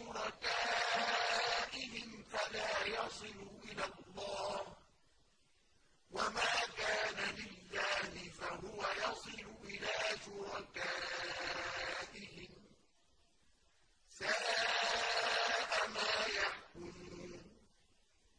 شُرَكَائِهِمْ فَلَا يَصِلُ إِلَى اللَّهِ